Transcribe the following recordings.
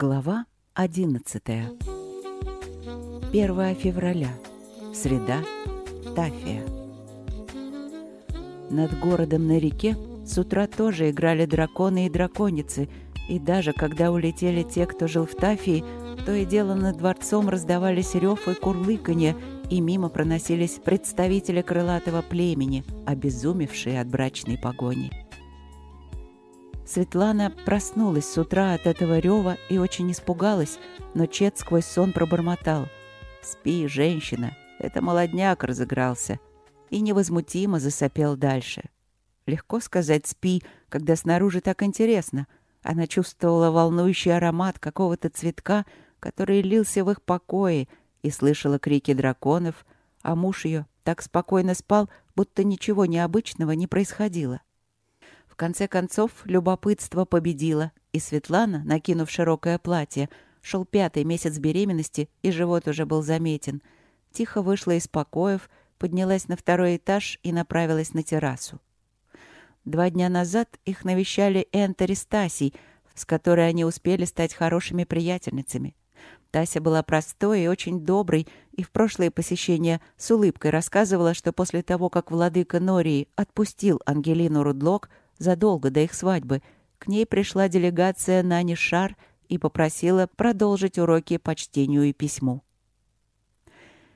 Глава 11. 1 февраля. Среда. Тафия. Над городом на реке с утра тоже играли драконы и драконицы, и даже когда улетели те, кто жил в Тафии, то и дело над дворцом раздавались рев и курлыканье, и мимо проносились представители крылатого племени, обезумевшие от брачной погони. Светлана проснулась с утра от этого рева и очень испугалась, но Чет сквозь сон пробормотал. «Спи, женщина, это молодняк разыгрался». И невозмутимо засопел дальше. Легко сказать «спи», когда снаружи так интересно. Она чувствовала волнующий аромат какого-то цветка, который лился в их покое, и слышала крики драконов, а муж ее так спокойно спал, будто ничего необычного не происходило конце концов, любопытство победило, и Светлана, накинув широкое платье, шел пятый месяц беременности, и живот уже был заметен, тихо вышла из покоев, поднялась на второй этаж и направилась на террасу. Два дня назад их навещали Энтери с Тасей, с которой они успели стать хорошими приятельницами. Тася была простой и очень доброй, и в прошлые посещения с улыбкой рассказывала, что после того, как владыка Нории отпустил Ангелину Рудлок, задолго до их свадьбы, к ней пришла делегация Нани Шар и попросила продолжить уроки по чтению и письму.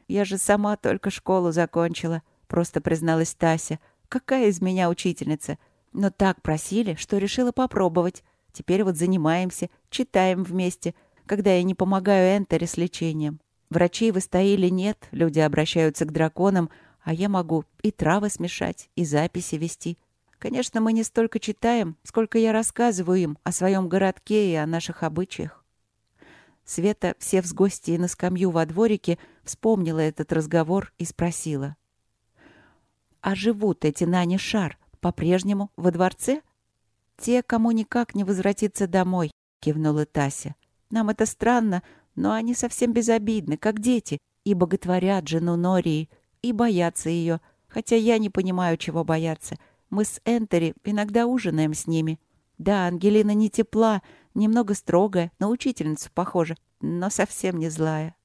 «Я же сама только школу закончила», — просто призналась Тася. «Какая из меня учительница? Но так просили, что решила попробовать. Теперь вот занимаемся, читаем вместе, когда я не помогаю Энтере с лечением. Врачей в Истаиле нет, люди обращаются к драконам, а я могу и травы смешать, и записи вести. Конечно, мы не столько читаем, сколько я рассказываю им о своем городке и о наших обычаях. Света, сев с гостьей на скамью во дворике, вспомнила этот разговор и спросила. «А живут эти Нани Шар по-прежнему во дворце?» «Те, кому никак не возвратиться домой», — кивнула Тася. «Нам это странно, но они совсем безобидны, как дети, и боготворят жену Нории, и боятся ее, хотя я не понимаю, чего бояться». Мы с Энтери иногда ужинаем с ними. Да, Ангелина не тепла, немного строгая, на учительницу похожа, но совсем не злая.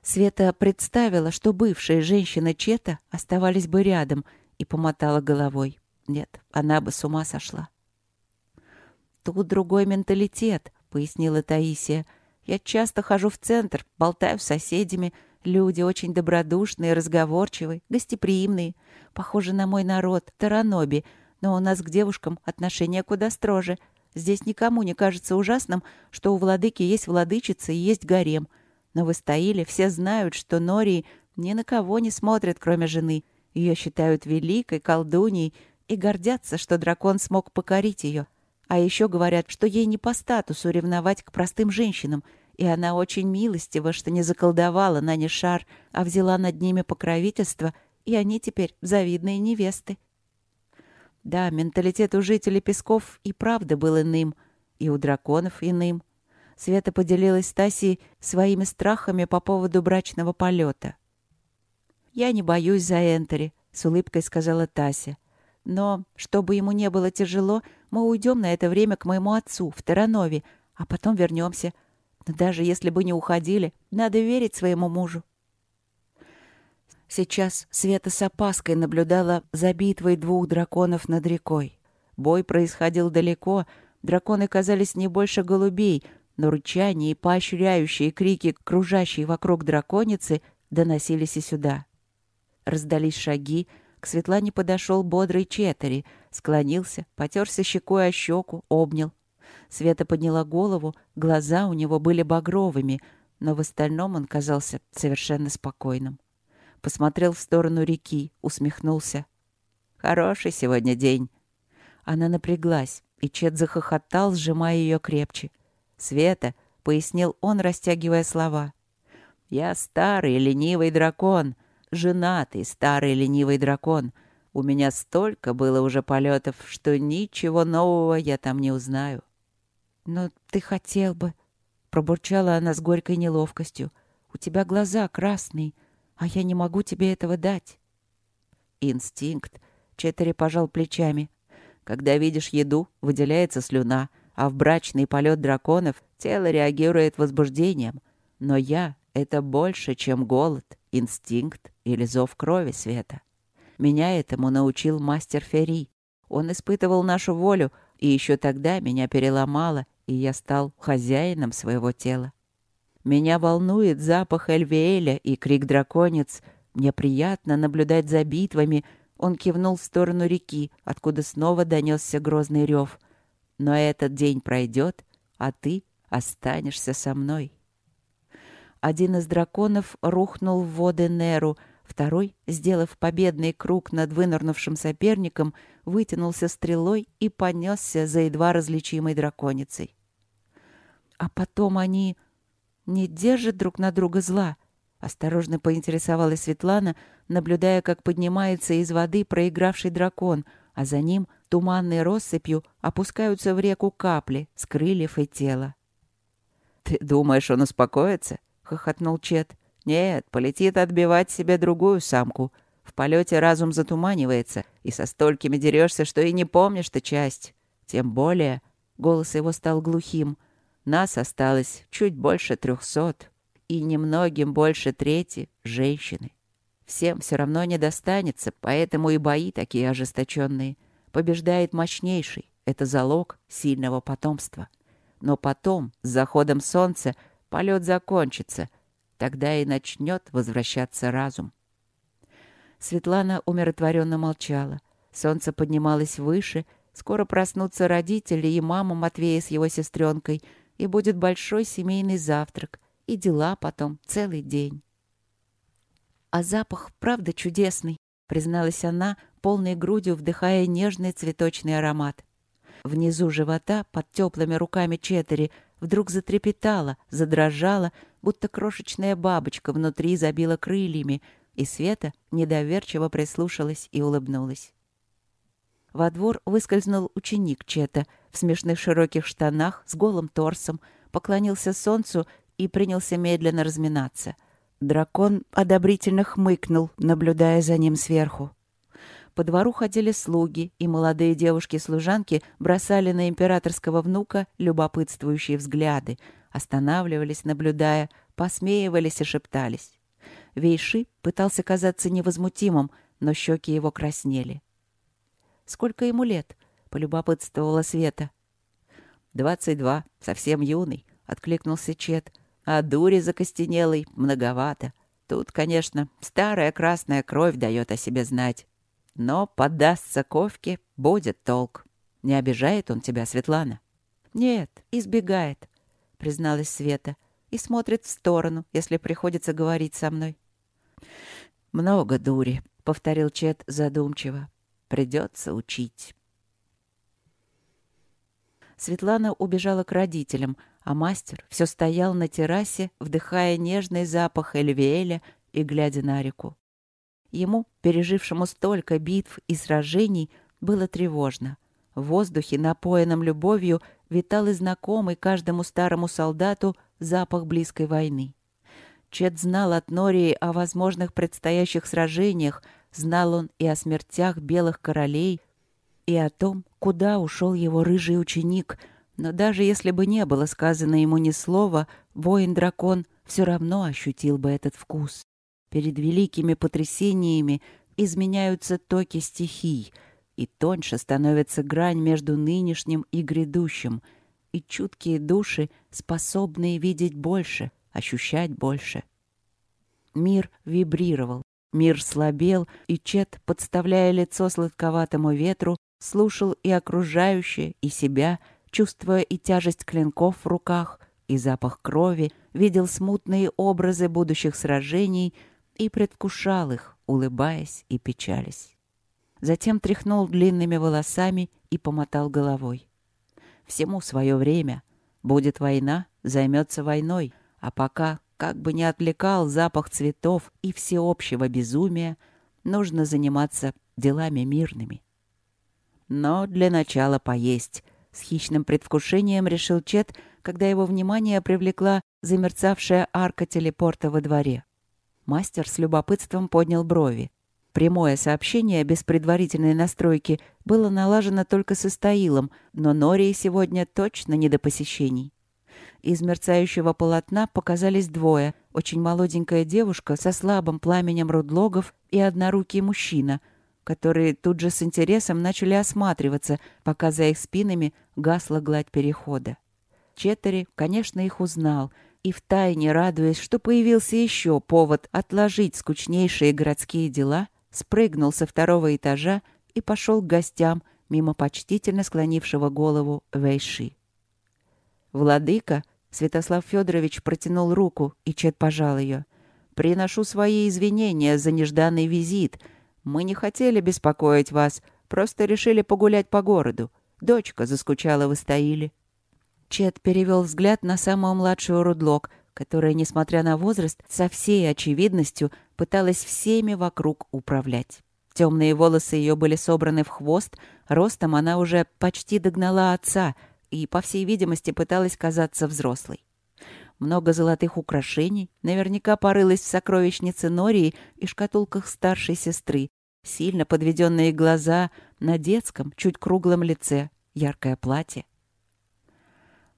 Света представила, что бывшие женщины Чета оставались бы рядом, и помотала головой. Нет, она бы с ума сошла. «Тут другой менталитет», — пояснила Таисия. «Я часто хожу в центр, болтаю с соседями, Люди очень добродушные, разговорчивые, гостеприимные. Похожи на мой народ, Тараноби, но у нас к девушкам отношения куда строже. Здесь никому не кажется ужасным, что у владыки есть владычица и есть гарем. Но в Истаиле все знают, что Нории ни на кого не смотрят, кроме жены. Ее считают великой колдуньей и гордятся, что дракон смог покорить ее. А еще говорят, что ей не по статусу ревновать к простым женщинам — и она очень милостива, что не заколдовала на не шар, а взяла над ними покровительство, и они теперь завидные невесты. Да, менталитет у жителей Песков и правда был иным, и у драконов иным. Света поделилась с своими страхами по поводу брачного полета. «Я не боюсь за Энтери», — с улыбкой сказала Тася. «Но, чтобы ему не было тяжело, мы уйдем на это время к моему отцу в Таранове, а потом вернемся. Даже если бы не уходили, надо верить своему мужу. Сейчас Света с опаской наблюдала за битвой двух драконов над рекой. Бой происходил далеко, драконы казались не больше голубей, но рычание и поощряющие крики, кружащие вокруг драконицы, доносились и сюда. Раздались шаги, к Светлане подошел бодрый Четери, склонился, потерся щекой о щеку, обнял. Света подняла голову, глаза у него были багровыми, но в остальном он казался совершенно спокойным. Посмотрел в сторону реки, усмехнулся. «Хороший сегодня день». Она напряглась, и Чет захохотал, сжимая ее крепче. «Света», — пояснил он, растягивая слова. «Я старый ленивый дракон, женатый старый ленивый дракон. У меня столько было уже полетов, что ничего нового я там не узнаю. «Но ты хотел бы...» — пробурчала она с горькой неловкостью. «У тебя глаза красные, а я не могу тебе этого дать». «Инстинкт», — Четери пожал плечами. «Когда видишь еду, выделяется слюна, а в брачный полет драконов тело реагирует возбуждением. Но я — это больше, чем голод, инстинкт или зов крови света. Меня этому научил мастер Ферри. Он испытывал нашу волю, и еще тогда меня переломало, и я стал хозяином своего тела. Меня волнует запах Эльвиэля и крик драконец. Мне приятно наблюдать за битвами. Он кивнул в сторону реки, откуда снова донесся грозный рев. Но этот день пройдет, а ты останешься со мной. Один из драконов рухнул в воды Неру, второй, сделав победный круг над вынырнувшим соперником, вытянулся стрелой и понесся за едва различимой драконицей. А потом они не держат друг на друга зла?» — осторожно поинтересовалась Светлана, наблюдая, как поднимается из воды проигравший дракон, а за ним туманной россыпью опускаются в реку капли с крыльев и тела. «Ты думаешь, он успокоится?» — хохотнул Чет. «Нет, полетит отбивать себе другую самку. В полете разум затуманивается, и со столькими дерешься, что и не помнишь-то часть. Тем более...» — голос его стал глухим — нас осталось чуть больше трехсот, и немногим больше трети — женщины. Всем все равно не достанется, поэтому и бои такие ожесточенные. Побеждает мощнейший. Это залог сильного потомства. Но потом, с заходом солнца, полет закончится. Тогда и начнет возвращаться разум. Светлана умиротворенно молчала. Солнце поднималось выше. Скоро проснутся родители и мама Матвея с его сестренкой — и будет большой семейный завтрак, и дела потом целый день. А запах, правда, чудесный, призналась она, полной грудью вдыхая нежный цветочный аромат. Внизу живота, под теплыми руками Четери, вдруг затрепетала, задрожала, будто крошечная бабочка внутри забила крыльями, и Света недоверчиво прислушалась и улыбнулась. Во двор выскользнул ученик Чета в смешных широких штанах с голым торсом, поклонился солнцу и принялся медленно разминаться. Дракон одобрительно хмыкнул, наблюдая за ним сверху. По двору ходили слуги, и молодые девушки-служанки бросали на императорского внука любопытствующие взгляды, останавливались, наблюдая, посмеивались и шептались. Вейши пытался казаться невозмутимым, но щеки его краснели. Сколько ему лет?» — полюбопытствовала Света. «Двадцать два, совсем юный», — откликнулся Чет. «А дури закостенелый многовато. Тут, конечно, старая красная кровь дает о себе знать. Но поддастся ковке, будет толк. Не обижает он тебя, Светлана?» «Нет, избегает», — призналась Света, и смотрит в сторону, если приходится говорить со мной. «Много дури», — повторил Чет задумчиво. Придется учить. Светлана убежала к родителям, а мастер все стоял на террасе, вдыхая нежный запах Эльвиэля и глядя на реку. Ему, пережившему столько битв и сражений, было тревожно. В воздухе, напоенном любовью, витал и знакомый каждому старому солдату запах близкой войны. Чет знал от Нории о возможных предстоящих сражениях, Знал он и о смертях белых королей, и о том, куда ушел его рыжий ученик, но даже если бы не было сказано ему ни слова, воин-дракон все равно ощутил бы этот вкус. Перед великими потрясениями изменяются токи стихий, и тоньше становится грань между нынешним и грядущим, и чуткие души, способные видеть больше, ощущать больше. Мир вибрировал, Мир слабел, и Чет, подставляя лицо сладковатому ветру, слушал и окружающее, и себя, чувствуя и тяжесть клинков в руках, и запах крови, видел смутные образы будущих сражений и предвкушал их, улыбаясь и печалясь. Затем тряхнул длинными волосами и помотал головой. Всему свое время. Будет война, займется войной, а пока как бы ни отвлекал запах цветов и всеобщего безумия, нужно заниматься делами мирными. Но для начала поесть. С хищным предвкушением решил Чет, когда его внимание привлекла замерцавшая арка телепорта во дворе. Мастер с любопытством поднял брови. Прямое сообщение без предварительной настройки было налажено только с Истаилом, но Нории сегодня точно не до посещений. Из мерцающего полотна показались двое. Очень молоденькая девушка со слабым пламенем рудлогов и однорукий мужчина, которые тут же с интересом начали осматриваться, пока за их спинами гасла гладь перехода. Четтери, конечно, их узнал, и втайне радуясь, что появился еще повод отложить скучнейшие городские дела, спрыгнул со второго этажа и пошел к гостям, мимо почтительно склонившего голову Вейши. Владыка, Святослав Федорович протянул руку, и Чет пожал ее. «Приношу свои извинения за нежданный визит. Мы не хотели беспокоить вас, просто решили погулять по городу. Дочка заскучала в Истаиле». Чет перевел взгляд на самую младшую Рудлок, которая, несмотря на возраст, со всей очевидностью пыталась всеми вокруг управлять. Темные волосы ее были собраны в хвост, ростом она уже почти догнала отца — и, по всей видимости, пыталась казаться взрослой. Много золотых украшений, наверняка порылась в сокровищнице Нории и шкатулках старшей сестры, сильно подведенные глаза на детском, чуть круглом лице, яркое платье.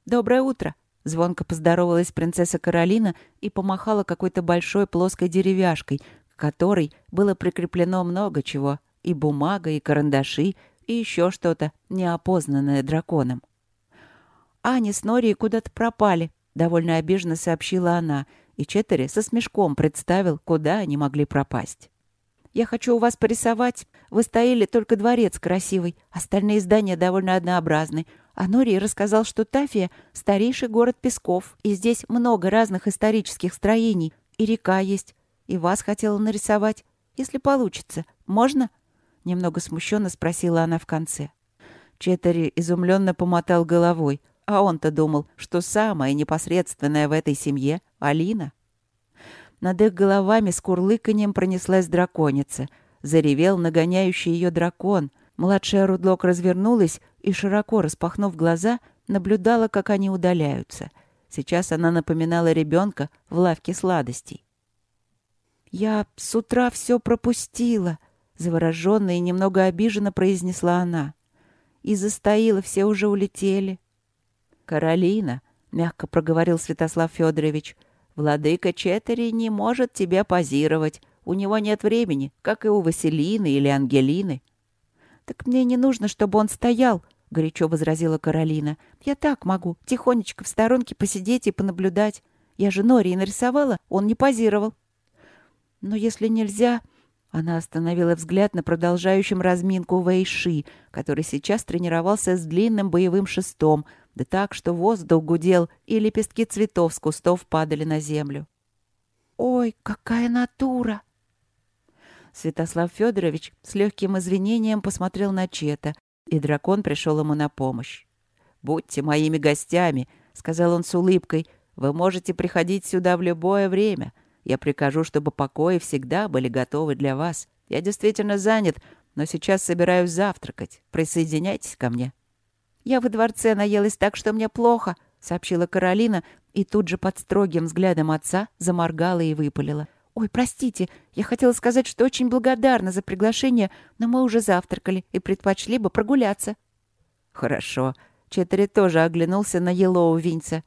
«Доброе утро!» — звонко поздоровалась принцесса Каролина и помахала какой-то большой плоской деревяшкой, к которой было прикреплено много чего — и бумага, и карандаши, и еще что-то, неопознанное драконом. Аня с Нори куда-то пропали», — довольно обиженно сообщила она, и Четтери со смешком представил, куда они могли пропасть. «Я хочу у вас порисовать. Вы стояли только дворец красивый, остальные здания довольно однообразны. А Нори рассказал, что Тафия — старейший город Песков, и здесь много разных исторических строений, и река есть. И вас хотела нарисовать. Если получится. Можно?» Немного смущенно спросила она в конце. Четтери изумленно помотал головой — а он-то думал, что самая непосредственная в этой семье — Алина. Над их головами с курлыканьем пронеслась драконица. Заревел нагоняющий ее дракон. Младшая Рудлок развернулась и, широко распахнув глаза, наблюдала, как они удаляются. Сейчас она напоминала ребенка в лавке сладостей. «Я с утра все пропустила», — завороженно и немного обиженно произнесла она. «И застоила, все уже улетели. «Каролина», — мягко проговорил Святослав Федорович, «владыка Четери не может тебе позировать. У него нет времени, как и у Василины или Ангелины». «Так мне не нужно, чтобы он стоял», — горячо возразила Каролина. «Я так могу, тихонечко в сторонке посидеть и понаблюдать. Я же Нори нарисовала, он не позировал». «Но если нельзя...» Она остановила взгляд на продолжающем разминку Вэйши, который сейчас тренировался с длинным боевым шестом, да так, что воздух гудел, и лепестки цветов с кустов падали на землю. «Ой, какая натура!» Святослав Федорович с легким извинением посмотрел на Чета, и дракон пришел ему на помощь. «Будьте моими гостями», — сказал он с улыбкой. «Вы можете приходить сюда в любое время. Я прикажу, чтобы покои всегда были готовы для вас. Я действительно занят, но сейчас собираюсь завтракать. Присоединяйтесь ко мне». «Я во дворце наелась так, что мне плохо», — сообщила Каролина, и тут же под строгим взглядом отца заморгала и выпалила. «Ой, простите, я хотела сказать, что очень благодарна за приглашение, но мы уже завтракали и предпочли бы прогуляться». «Хорошо». Четтери тоже оглянулся на Елоу Винца.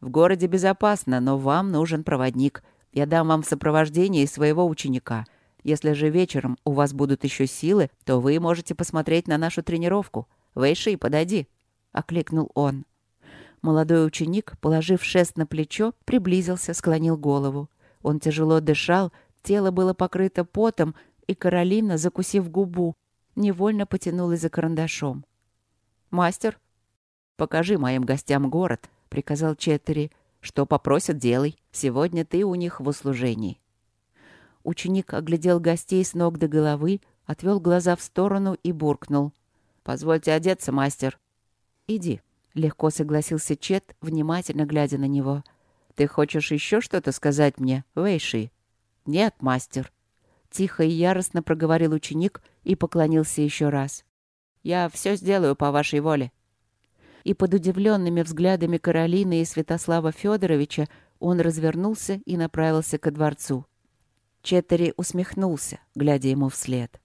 «В городе безопасно, но вам нужен проводник. Я дам вам сопровождение своего ученика. Если же вечером у вас будут еще силы, то вы можете посмотреть на нашу тренировку. Вэйши, подойди!» — окликнул он. Молодой ученик, положив шест на плечо, приблизился, склонил голову. Он тяжело дышал, тело было покрыто потом, и Каролина, закусив губу, невольно потянулась за карандашом. «Мастер, покажи моим гостям город», — приказал Четтери. Что попросят, делай. Сегодня ты у них в услужении». Ученик оглядел гостей с ног до головы, отвел глаза в сторону и буркнул. «Позвольте одеться, мастер». «Иди», — легко согласился Чет, внимательно глядя на него. «Ты хочешь еще что-то сказать мне, Вэйши?» «Нет, мастер». Тихо и яростно проговорил ученик и поклонился еще раз. «Я все сделаю по вашей воле» и под удивленными взглядами Каролины и Святослава Федоровича он развернулся и направился ко дворцу. Четтери усмехнулся, глядя ему вслед.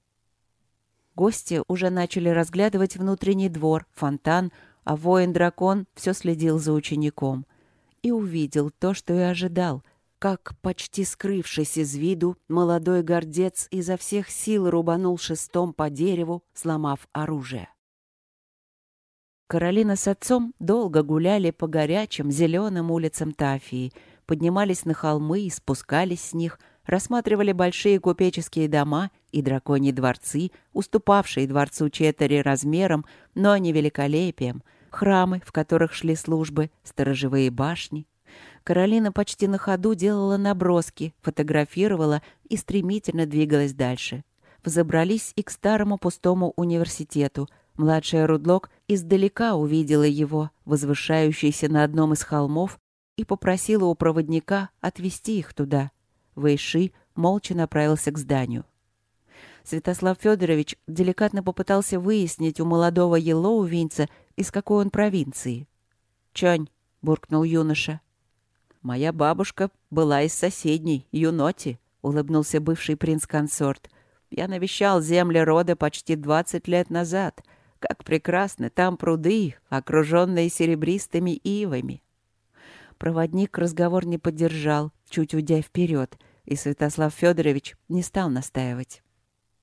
Гости уже начали разглядывать внутренний двор, фонтан, а воин-дракон все следил за учеником. И увидел то, что и ожидал, как, почти скрывшись из виду, молодой гордец изо всех сил рубанул шестом по дереву, сломав оружие. Каролина с отцом долго гуляли по горячим зеленым улицам Тафии, поднимались на холмы и спускались с них, рассматривали большие купеческие дома и драконьи дворцы, уступавшие дворцу Четари размером, но не великолепием, храмы, в которых шли службы, сторожевые башни. Каролина почти на ходу делала наброски, фотографировала и стремительно двигалась дальше. Взобрались и к старому пустому университету — Младшая Рудлок издалека увидела его, возвышающийся на одном из холмов, и попросила у проводника отвезти их туда. Вэйши молча направился к зданию. Святослав Федорович деликатно попытался выяснить у молодого Елоувинца, из какой он провинции. «Чань», — буркнул юноша. «Моя бабушка была из соседней, Юноти», — улыбнулся бывший принц-консорт. «Я навещал земли рода почти двадцать лет назад. Как прекрасны там пруды, окруженные серебристыми ивами. Проводник разговор не поддержал, чуть уйдя вперед, и Святослав Федорович не стал настаивать.